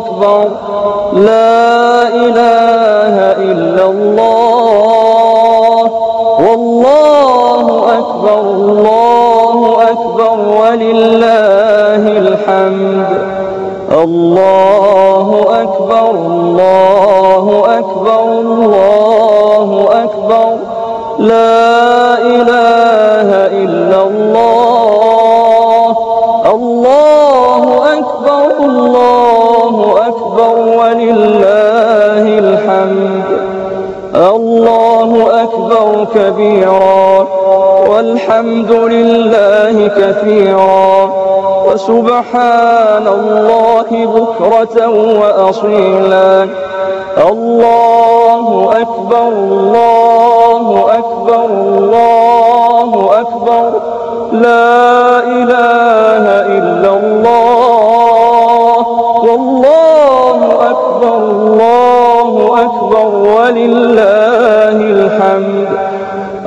أكبر. لا إله إلا الله. والله أكبر الله أكبر ولله الحمد. الله أكبر الله أكبر الله أكبر. لا إله إلا الله. الله أكبر الله ولله الحمد. الله أكبر كبيرا والحمد لله كثيرا. وسبحان الله بكرة وأصيلا. الله أكبر الله أكبر الله أكبر. لا إله إلا